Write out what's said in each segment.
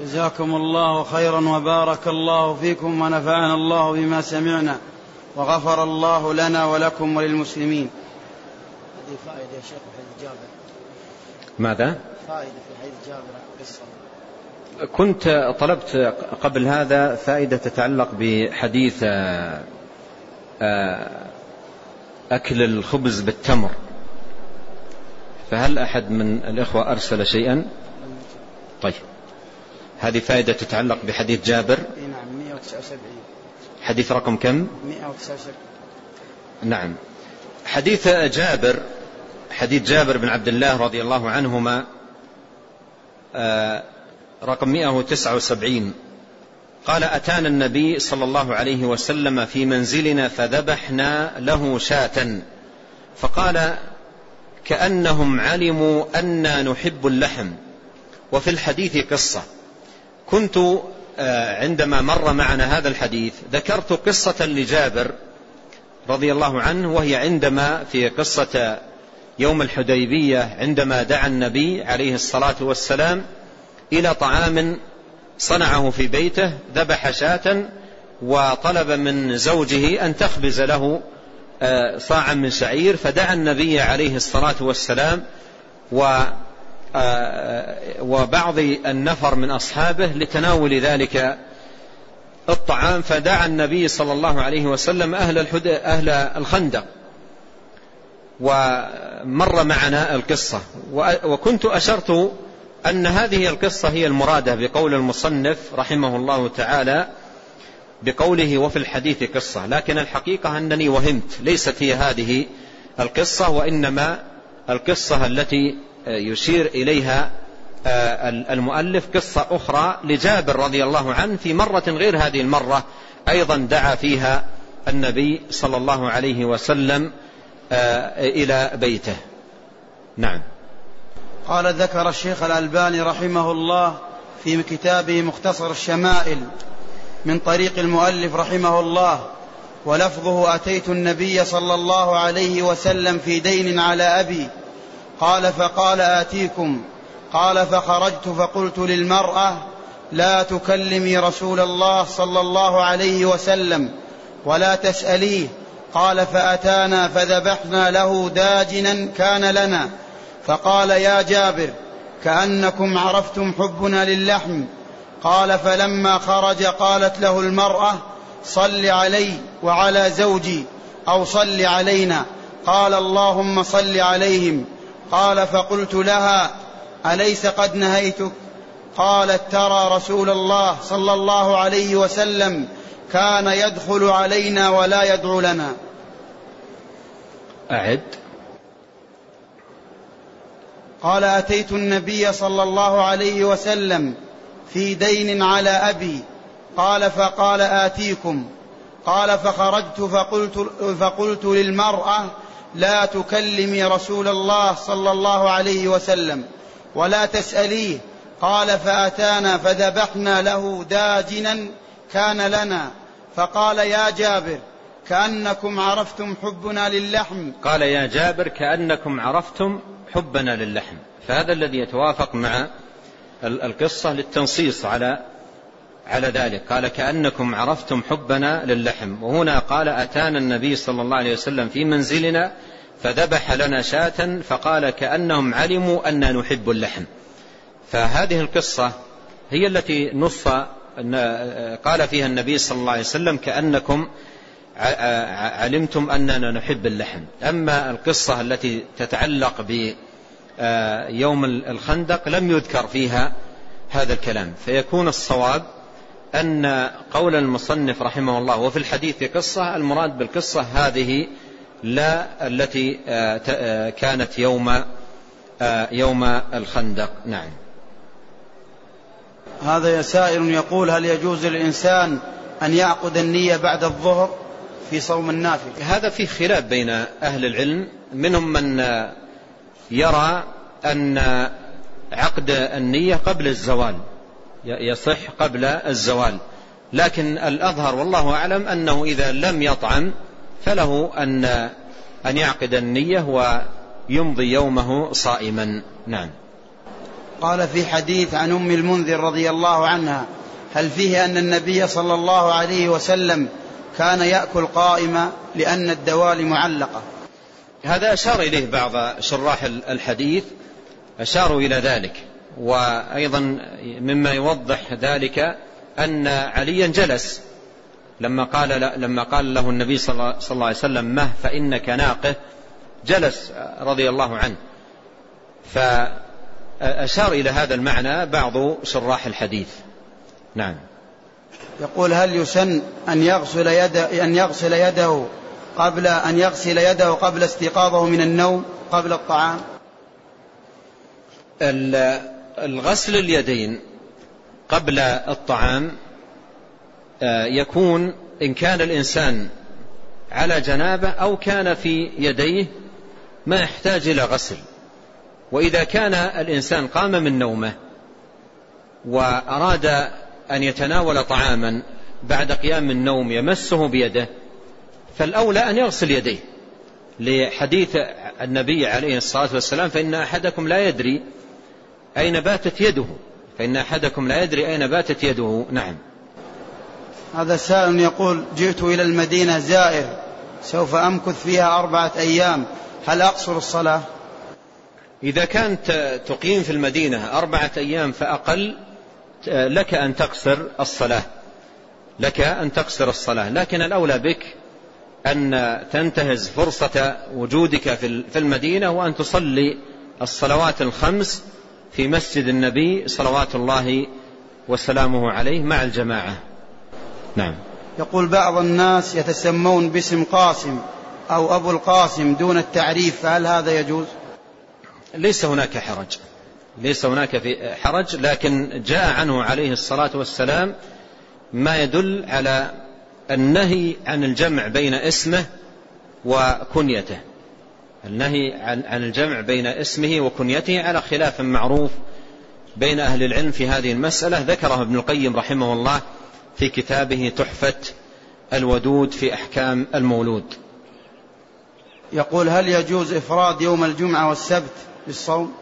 جزاكم الله خيرا وبارك الله فيكم ونفعنا الله بما سمعنا وغفر الله لنا ولكم وللمسلمين. هذه فائدة يا شيخ في حديث جابر. ماذا؟ فائدة في حديث جابر قصة. كنت طلبت قبل هذا فائدة تتعلق بحديث أكل الخبز بالتمر. فهل أحد من الإخوة أرسل شيئا؟ طيب. هذه فائدة تتعلق بحديث جابر. نعم 179 حديث رقم كم؟ 179 نعم. حديث جابر حديث جابر بن عبد الله رضي الله عنهما رقم 179 قال أتانا النبي صلى الله عليه وسلم في منزلنا فذبحنا له شاة. فقال كأنهم علموا أنا نحب اللحم. وفي الحديث قصة. كنت عندما مر معنا هذا الحديث ذكرت قصة لجابر رضي الله عنه وهي عندما في قصة يوم الحديبية عندما دعا النبي عليه الصلاة والسلام إلى طعام صنعه في بيته ذبح شاة وطلب من زوجه أن تخبز له صاعا من شعير فدعا النبي عليه الصلاة والسلام و وبعض النفر من أصحابه لتناول ذلك الطعام فدعا النبي صلى الله عليه وسلم أهل. أهل الخندق ومر معنا القصة وكنت أشرت أن هذه القصة هي المرادة بقول المصنف رحمه الله تعالى بقوله وفي الحديث قصة لكن الحقيقة أنني وهمت ليست هي هذه القصة وإنما القصة التي يشير إليها المؤلف قصة أخرى لجابر رضي الله عنه في مرة غير هذه المرة أيضا دعا فيها النبي صلى الله عليه وسلم إلى بيته. نعم. قال ذكر الشيخ الألباني رحمه الله في كتابه مختصر الشمائل من طريق المؤلف رحمه الله ولفظه أتيت النبي صلى الله عليه وسلم في دين على أبي قال فقال آتيكم. قال فخرجت فقلت للمرأة لا تكلمي رسول الله صلى الله عليه وسلم ولا تسأليه. قال فأتانا فذبحنا له داجنا كان لنا. فقال يا جابر كأنكم عرفتم حبنا للحم. قال فلما خرج قالت له المرأة صل علي وعلى زوجي أو صل علينا. قال اللهم صل عليهم. قال فقلت لها أليس قد نهيتك؟ قالت ترى رسول الله صلى الله عليه وسلم كان يدخل علينا ولا يدعو لنا. أعد. قال أتيت النبي صلى الله عليه وسلم في دين على أبي. قال فقال آتيكم. قال فخرجت فقلت, فقلت للمرأة لا تكلمي رسول الله صلى الله عليه وسلم ولا تسأليه. قال فأتانا فذبحنا له داجنا كان لنا. فقال يا جابر كأنكم عرفتم حبنا للحم. قال يا جابر كأنكم عرفتم حبنا للحم. فهذا الذي يتوافق مع القصة للتنصيص على على ذلك. قال كأنكم عرفتم حبنا للحم. وهنا قال أتانا النبي صلى الله عليه وسلم في منزلنا فذبح لنا شاة فقال كأنهم علموا أن نحب اللحم. فهذه القصة هي التي نص قال فيها النبي صلى الله عليه وسلم كأنكم علمتم أننا نحب اللحم. أما القصة التي تتعلق بيوم الخندق لم يذكر فيها هذا الكلام. فيكون الصواب أن قول المصنف رحمه الله وفي الحديث قصة المراد بالقصة هذه لا التي كانت يوم يوم الخندق. نعم. هذا سائل يقول هل يجوز للإنسان أن يعقد النية بعد الظهر في صوم النافل هذا في خلاف بين أهل العلم. منهم من يرى أن عقد النية قبل الزوال يصح قبل الزوال. لكن الأظهر والله أعلم أنه إذا لم يطعم فله أن أن يعقد النية ويمضي يومه صائما. نعم. قال في حديث عن أم المنذر رضي الله عنها هل فيه أن النبي صلى الله عليه وسلم كان يأكل قائما لأن الدوال معلقة؟ هذا أشار إليه بعض شراح الحديث أشاروا إلى ذلك. وأيضا مما يوضح ذلك أن عليا جلس لما قال لما قال له النبي صلى الله عليه وسلم مه فإنك ناقه جلس رضي الله عنه. فأشار إلى هذا المعنى بعض شراح الحديث. نعم. يقول هل يسن أن يغسل يده أن يغسل يده قبل أن يغسل يده قبل استيقاظه من النوم قبل الطعام؟ الغسل اليدين قبل الطعام آه، يكون إن كان الإنسان على جنابة أو كان في يديه ما يحتاج إلى غسل. وإذا كان الإنسان قام من نومه وأراد أن يتناول طعاما بعد قيام النوم يمسه بيده فالأولى أن يغسل يديه. لحديث النبي عليه الصلاة والسلام فإن أحدكم لا يدري أين باتت يده. فإن أحدكم لا يدري أين باتت يده. نعم. هذا سائل يقول جئت إلى المدينة زائر سوف أمكث فيها أربعة أيام هل أقصر الصلاة؟ إذا كانت تقيم في المدينة أربعة أيام فأقل لك أن تقصر الصلاة. لك أن تقصر الصلاة. لكن الأولى بك أن تنتهز فرصة وجودك في المدينة وأن تصلي الصلوات الخمس في مسجد النبي صلوات الله وسلامه عليه مع الجماعة. نعم. يقول بعض الناس يتسمون باسم قاسم أو أبو القاسم دون التعريف فهل هذا يجوز؟ ليس هناك حرج. ليس هناك في حرج لكن جاء عنه عليه الصلاة والسلام ما يدل على النهي عن الجمع بين اسمه وكنيته. النهي عن الجمع بين اسمه وكنيته على خلاف معروف بين أهل العلم في هذه المسألة. ذكره ابن القيم رحمه الله في كتابه تحفة الودود في أحكام المولود. يقول هل يجوز إفراد يوم الجمعة والسبت بالصوم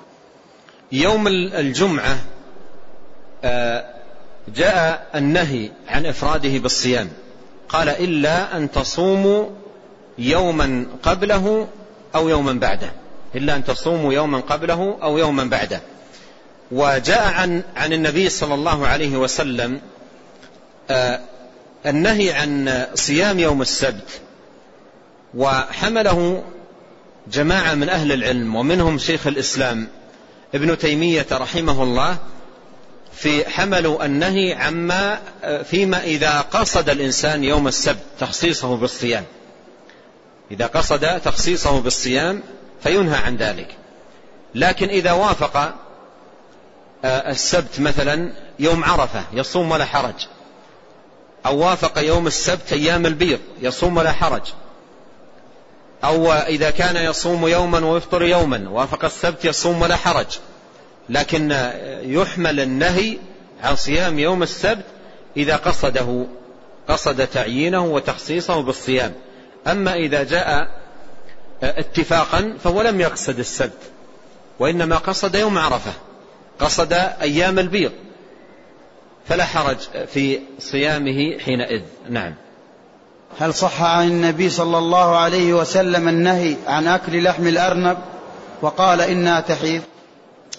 يوم الجمعة آه، جاء النهي عن إفراده بالصيام. قال إلا أن تصوموا يوما قبله أو يوما بعده. إلا أن تصوموا يوما قبله أو يوما بعده. وجاء عن عن النبي صلى الله عليه وسلم النهي عن صيام يوم السبت وحمله جماعة من أهل العلم ومنهم شيخ الإسلام ابن تيمية رحمه الله في حملوا النهي عما آه، فيما إذا قصد الإنسان يوم السبت تخصيصه بالصيام. إذا قصد تخصيصه بالصيام فينهى عن ذلك. لكن إذا وافق آه، السبت مثلا يوم عرفة يصوم ولا حرج. أو وافق يوم السبت أيام البيض يصوم ولا حرج. أو إذا كان يصوم يوما ويفطر يوما وافق السبت يصوم ولا حرج. لكن يحمل النهي عن صيام يوم السبت إذا قصده قصد تعيينه وتخصيصه بالصيام. أما إذا جاء اتفاقا فهو لم يقصد السبت وإنما قصد يوم عرفة قصد أيام البيض. فلا حرج في صيامه حينئذ. نعم. هل صح عن النبي صلى الله عليه وسلم النهي عن أكل لحم الأرنب وقال إنها تحيض؟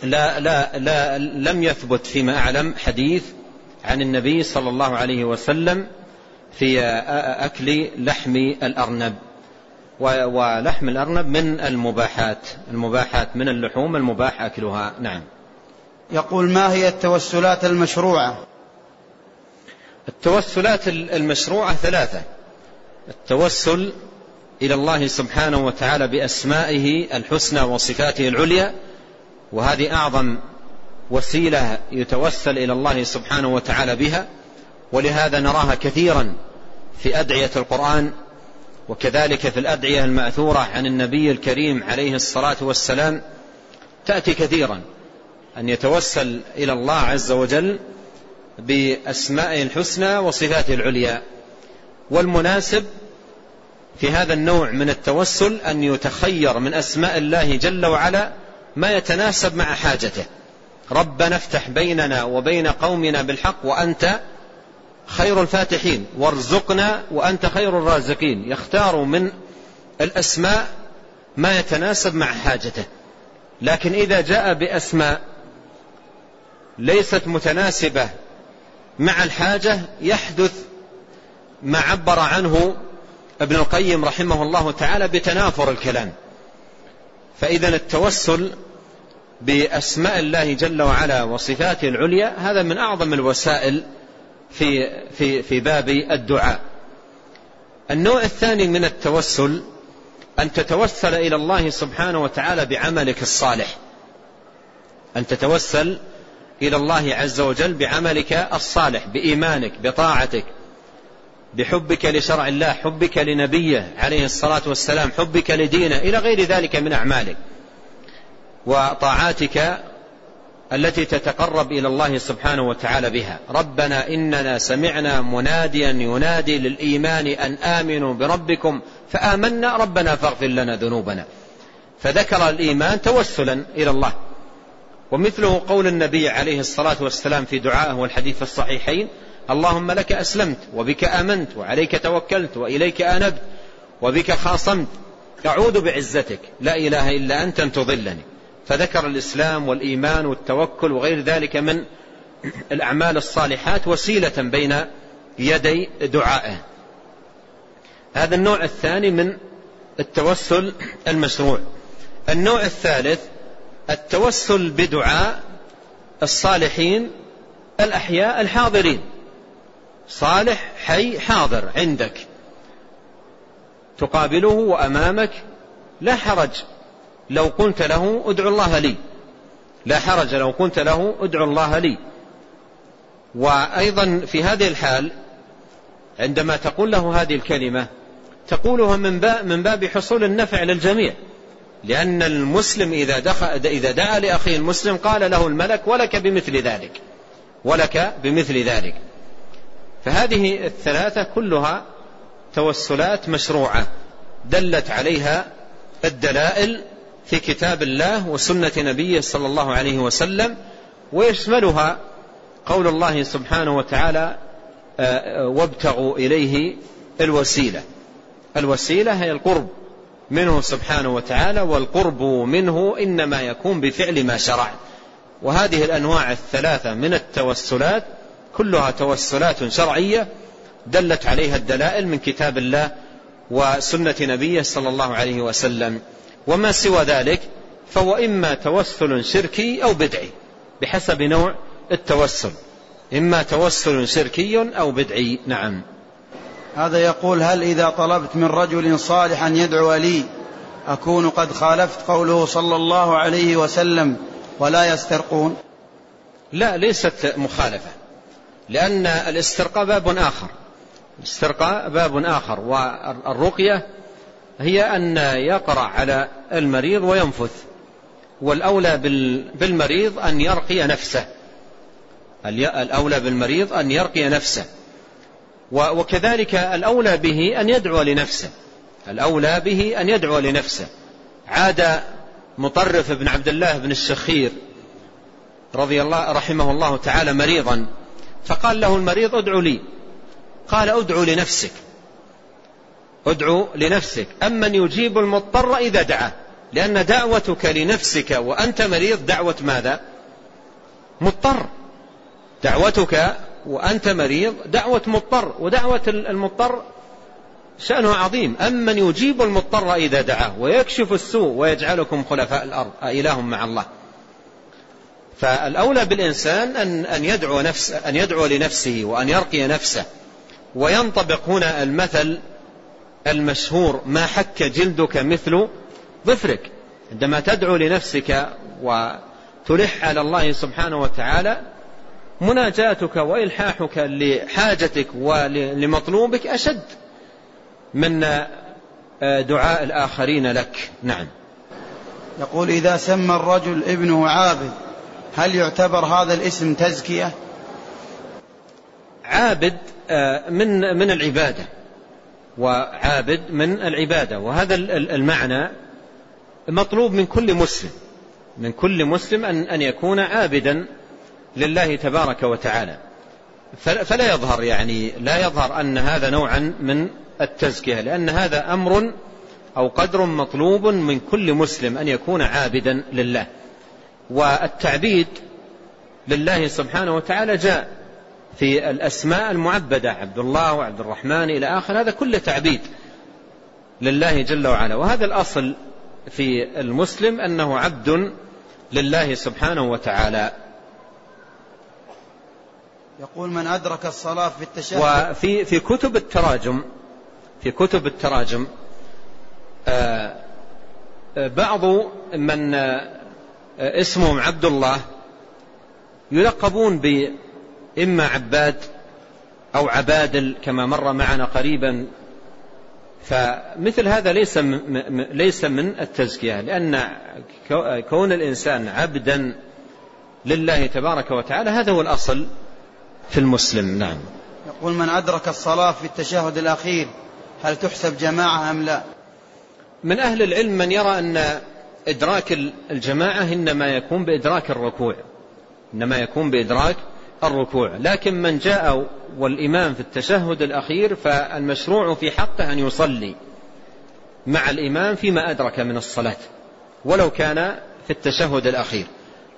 لا لا لا لم يثبت فيما أعلم حديث عن النبي صلى الله عليه وسلم في أكل لحم الأرنب. ولحم الأرنب من المباحات المباحات من اللحوم المباح أكلها. نعم. يقول ما هي التوسلات المشروعة؟ التوسلات المشروعة ثلاثة. التوسل إلى الله سبحانه وتعالى بأسمائه الحسنى وصفاته العليا وهذه أعظم وسيلة يتوسل إلى الله سبحانه وتعالى بها. ولهذا نراها كثيرا في أدعية القرآن وكذلك في الأدعية المأثورة عن النبي الكريم عليه الصلاة والسلام. تأتي كثيرا أن يتوسل إلى الله عز وجل بأسمائه الحسنى وصفاته العليا. والمناسب في هذا النوع من التوسل أن يتخير من أسماء الله جل وعلا ما يتناسب مع حاجته. ربنا افتح بيننا وبين قومنا بالحق وأنت خير الفاتحين وارزقنا وأنت خير الرازقين. يختار من الأسماء ما يتناسب مع حاجته. لكن إذا جاء بأسماء ليست متناسبة مع الحاجة يحدث ما عبر عنه ابن القيم رحمه الله تعالى بتنافر الكلام فإذا التوسل بأسماء الله جل وعلا وصفاته العليا هذا من أعظم الوسائل في في في باب الدعاء. النوع الثاني من التوسل أن تتوسل إلى الله سبحانه وتعالى بعملك الصالح. أن تتوسل إلى الله عز وجل بعملك الصالح بإيمانك بطاعتك بحبك لشرع الله حبك لنبيه عليه الصلاة والسلام حبك لدينه إلى غير ذلك من أعمالك. وطاعاتك التي تتقرب إلى الله سبحانه وتعالى بها. ربنا إننا سمعنا مناديا ينادي للإيمان أن آمنوا بربكم فآمنا ربنا فاغفر لنا ذنوبنا. فذكر الإيمان توسلا إلى الله. ومثله قول النبي عليه الصلاة والسلام في دعائه والحديث الصحيحين اللهم لك أسلمت وبك آمنت وعليك توكلت وإليك آنبت وبك خاصمت أعوذ بعزتك لا إله إلا أنت أن تضلني. فذكر الإسلام والإيمان والتوكل وغير ذلك من الأعمال الصالحات وسيلة بين يدي دعائه. هذا النوع الثاني من التوسل المشروع. النوع الثالث التوسل بدعاء الصالحين الأحياء الحاضرين. صالح حي حاضر عندك. تقابله وأمامك لا حرج. لو قلت له ادعو الله لي. لا حرج لو قلت له ادعو الله لي. وأيضا في هذه الحال عندما تقول له هذه الكلمة تقولها من باب, من باب حصول النفع للجميع. لأن المسلم إذا, دخل إذا دعا لأخيه المسلم قال له الملك ولك بمثل ذلك ولك بمثل ذلك. فهذه الثلاثة كلها توسلات مشروعة دلت عليها الدلائل في كتاب الله وسنة نبيه صلى الله عليه وسلم ويشملها قول الله سبحانه وتعالى آه، آه، وابتغوا إليه الوسيلة. الوسيلة هي القرب. منه سبحانه وتعالى والقرب منه إنما يكون بفعل ما شرع. وهذه الأنواع الثلاثة من التوسلات كلها توسلات شرعية دلت عليها الدلائل من كتاب الله وسنة نبيه صلى الله عليه وسلم. وما سوى ذلك فهو إما توسل شركي أو بدعي بحسب نوع التوسل. إما توسل شركي أو بدعي نعم. هذا يقول هل إذا طلبت من رجل صالحا يدعو لي أكون قد خالفت قوله صلى الله عليه وسلم ولا يسترقون؟ لا ليست مخالفة لأن الاسترقاء باب آخر. الاسترقاء باب آخر والرقية هي أن يقرأ على المريض وينفث والأولى بالمريض أن يرقي نفسه. الأولى بالمريض أن يرقي نفسه. وكذلك الأولى به أن يدعو لنفسه. الأولى به أن يدعو لنفسه. عاد مطرف بن عبد الله بن الشخير رضي الله رحمه الله تعالى مريضا فقال له المريض ادعو لي. قال ادعو لنفسك. ادعو لنفسك. أمن يجيب المضطر إذا دعاه. لأن دعوتك لنفسك وأنت مريض دعوة ماذا؟ مضطر. دعوتك وأنت مريض دعوة مضطر ودعوة المضطر شأنه عظيم. أمن يجيب المضطر إذا دعاه ويكشف السوء ويجعلكم خلفاء الأرض أإله مع الله. فالأولى بالإنسان أن أن يدعو نفس أن يدعو لنفسه وأن يرقي نفسه. وينطبق هنا المثل المشهور ما حك جلدك مثل ظفرك عندما تدعو لنفسك وتلح على الله سبحانه وتعالى مناجاتك وإلحاحك لحاجتك ولمطلوبك أشد من دعاء الآخرين لك. نعم. يقول إذا سمى الرجل ابنه عابد هل يعتبر هذا الاسم تزكية؟ عابد آه، من من العبادة وعابد من العبادة وهذا المعنى مطلوب من كل مسلم من كل مسلم أن, أن يكون عابدا. لله تبارك وتعالى. فلا يظهر يعني لا يظهر أن هذا نوعا من التزكية لأن هذا أمر أو قدر مطلوب من كل مسلم أن يكون عابدا لله. والتعبيد لله سبحانه وتعالى جاء في الأسماء المعبدة عبد الله وعبد الرحمن إلى آخر هذا كله تعبيد لله جل وعلا. وهذا الأصل في المسلم أنه عبد لله سبحانه وتعالى. يقول من أدرك الصلاة في التشهد وفي في كتب التراجم في كتب التراجم آه، آه، بعض من آه، اسمهم عبد الله يلقبون بإما عباد أو عبادل كما مر معنا قريبا. فمثل هذا ليس ليس من التزكية لأن كون الإنسان عبدا لله تبارك وتعالى هذا هو الأصل. في المسلم نعم. يقول من أدرك الصلاة في التشهد الأخير هل تحسب جماعة أم لا؟ من أهل العلم من يرى أن إدراك الجماعة إنما يكون بإدراك الركوع إنما يكون بإدراك الركوع. لكن من جاء والإمام في التشهد الأخير فالمشروع في حقه أن يصلي مع الإمام فيما أدرك من الصلاة ولو كان في التشهد الأخير.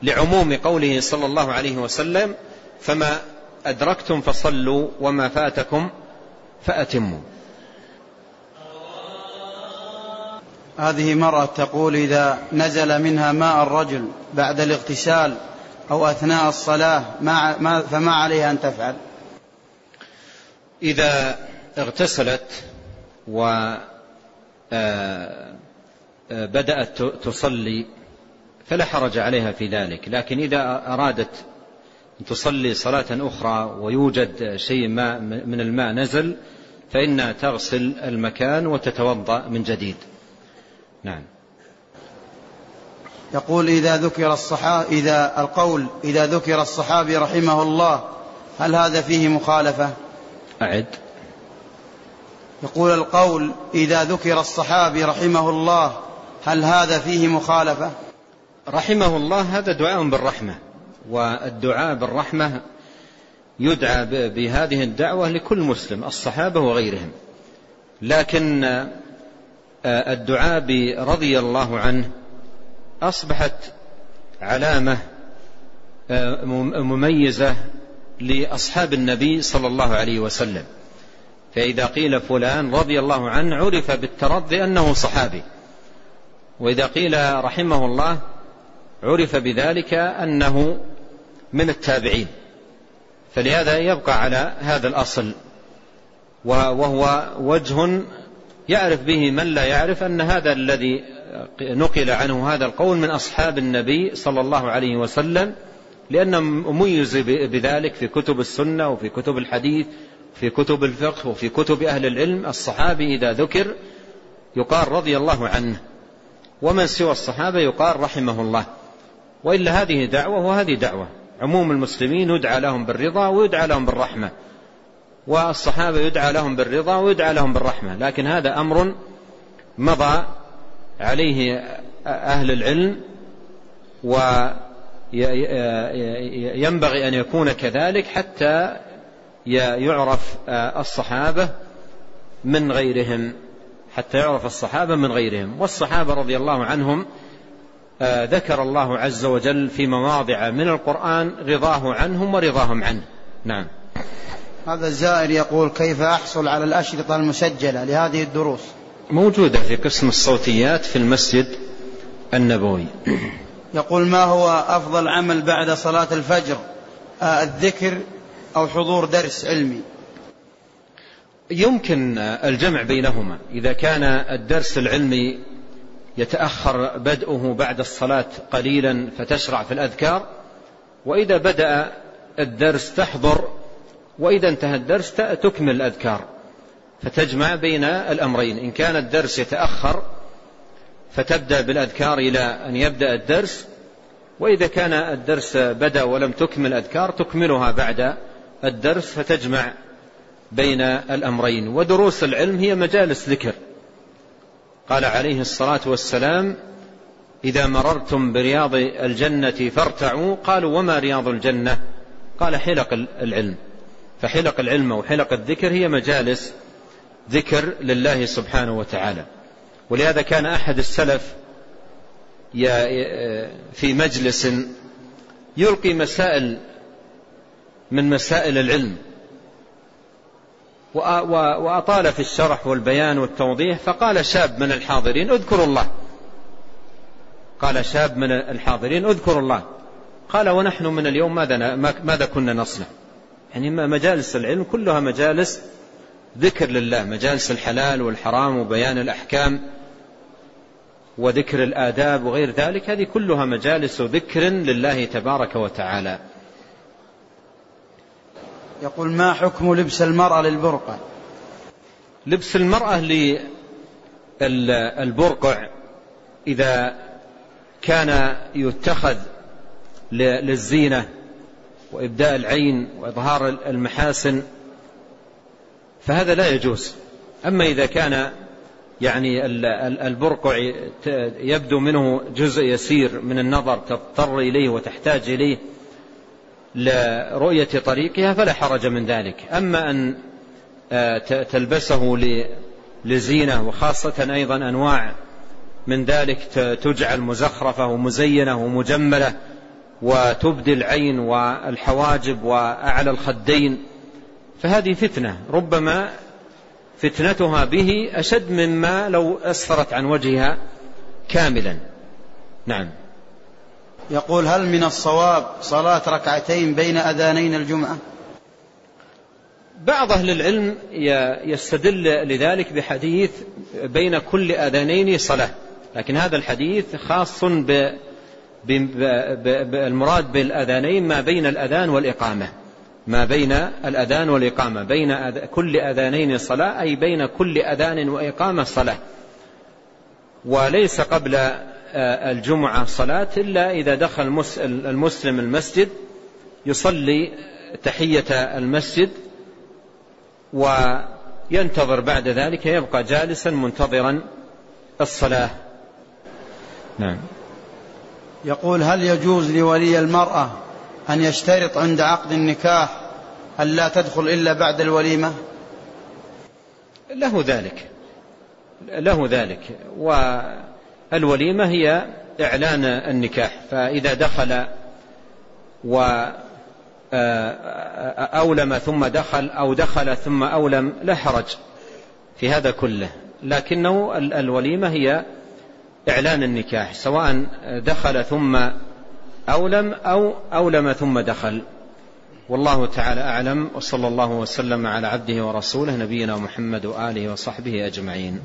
لعموم قوله صلى الله عليه وسلم فما أدركتم فصلوا وما فاتكم فأتموا. هذه مرأة تقول إذا نزل منها ماء الرجل بعد الاغتسال أو أثناء الصلاة ما فما عليها أن تفعل؟ إذا اغتسلت و آه، آه، بدأت تصلي فلا حرج عليها في ذلك لكن إذا أرادت تصلي صلاة أخرى ويوجد شيء ما من الماء نزل فإنها تغسل المكان وتتوضأ من جديد نعم يقول إذا ذكر الصحابة إذا القول إذا ذكر الصحابي رحمه الله هل هذا فيه مخالفة؟ أعد يقول القول إذا ذكر الصحابي رحمه الله هل هذا فيه مخالفة؟ رحمه الله هذا دعاء بالرحمة والدعاء بالرحمة يدعى بهذه الدعوة لكل مسلم الصحابة وغيرهم. لكن آه، الدعاء برضي الله عنه أصبحت علامة آه، مميزة لأصحاب النبي صلى الله عليه وسلم. فإذا قيل فلان رضي الله عنه عرف بالترضي أنه صحابي. وإذا قيل رحمه الله عرف بذلك أنه من التابعين. فلهذا يبقى على هذا الأصل وهو وجه يعرف به من لا يعرف أن هذا الذي نقل عنه هذا القول من أصحاب النبي صلى الله عليه وسلم لأنه مميز بذلك في كتب السنة وفي كتب الحديث في كتب الفقه وفي كتب أهل العلم. الصحابي إذا ذكر يقال رضي الله عنه ومن سوى الصحابة يقال رحمه الله. وإلا هذه دعوة وهذه دعوة. عموم المسلمين يدعى لهم بالرضا ويدعى لهم بالرحمة. والصحابة يدعى لهم بالرضا ويدعى لهم بالرحمة. لكن هذا أمر مضى عليه أهل العلم وينبغي أن يكون كذلك حتى يعرف الصحابة من غيرهم حتى يعرف الصحابة من غيرهم. والصحابة رضي الله عنهم ذكر الله عز وجل في مواضع من القرآن رضاه عنهم ورضاهم عنه. نعم. هذا الزائر يقول كيف أحصل على الأشرطة المسجلة لهذه الدروس؟ موجودة في قسم الصوتيات في المسجد النبوي. يقول ما هو أفضل عمل بعد صلاة الفجر؟ آه، الذكر أو حضور درس علمي؟ يمكن الجمع بينهما. إذا كان الدرس العلمي يتأخر بدءه بعد الصلاة قليلا فتشرع في الأذكار وإذا بدأ الدرس تحضر وإذا انتهى الدرس تكمل الأذكار. فتجمع بين الأمرين إن كان الدرس يتأخر فتبدأ بالأذكار إلى أن يبدأ الدرس وإذا كان الدرس بدأ ولم تكمل الأذكار تكملها بعد الدرس فتجمع بين الأمرين. ودروس العلم هي مجالس ذكر. قال عليه الصلاة والسلام إذا مررتم برياض الجنة فارتعوا. قالوا وما رياض الجنة؟ قال حلق العلم. فحلق العلم وحلق الذكر هي مجالس ذكر لله سبحانه وتعالى. ولهذا كان أحد السلف في مجلس يلقي مسائل من مسائل العلم. وأطال في الشرح والبيان والتوضيح فقال شاب من الحاضرين اذكروا الله. قال شاب من الحاضرين اذكروا الله. قال ونحن من اليوم ماذا, ماذا كنا نصنع؟ يعني مجالس العلم كلها مجالس ذكر لله مجالس الحلال والحرام وبيان الأحكام وذكر الآداب وغير ذلك هذه كلها مجالس ذكر لله تبارك وتعالى. يقول ما حكم لبس المرأة للبرقع؟ لبس المرأة للبرقع إذا كان يتخذ للزينة وإبداء العين وإظهار المحاسن فهذا لا يجوز. أما إذا كان يعني البرقع يبدو منه جزء يسير من النظر تضطر إليه وتحتاج إليه لرؤية طريقها فلا حرج من ذلك. أما أن آه، تلبسه لزينة وخاصة أيضا أنواع من ذلك تجعل مزخرفة ومزينة ومجملة وتبدي العين والحواجب وأعلى الخدين فهذه فتنة. ربما فتنتها به أشد مما لو أسفرت عن وجهها كاملا. نعم. يقول هل من الصواب صلاة ركعتين بين أذانين الجمعة؟ بعض أهل العلم يستدل لذلك بحديث بين كل أذانين صلاة لكن هذا الحديث خاص بالمراد بالأذانين ما بين الأذان والإقامة. ما بين الأذان والإقامة بين كل أذانين صلاة أي بين كل أذان وإقامة صلاة. وليس قبل الجمعة صلاة إلا إذا دخل المسلم المسجد يصلي تحية المسجد وينتظر بعد ذلك يبقى جالسا منتظرا الصلاة. نعم. يقول هل يجوز لولي المرأة أن يشترط عند عقد النكاح أن لا تدخل إلا بعد الوليمة؟ له ذلك له ذلك والوليمة هي إعلان النكاح فإذا دخل و أولم ثم دخل أو دخل ثم أولم لا حرج في هذا كله لكنه الوليمة هي إعلان النكاح سواء دخل ثم أولم أو أولم ثم دخل. والله تعالى أعلم وصلى الله وسلم على عبده ورسوله نبينا محمد وآله وصحبه أجمعين.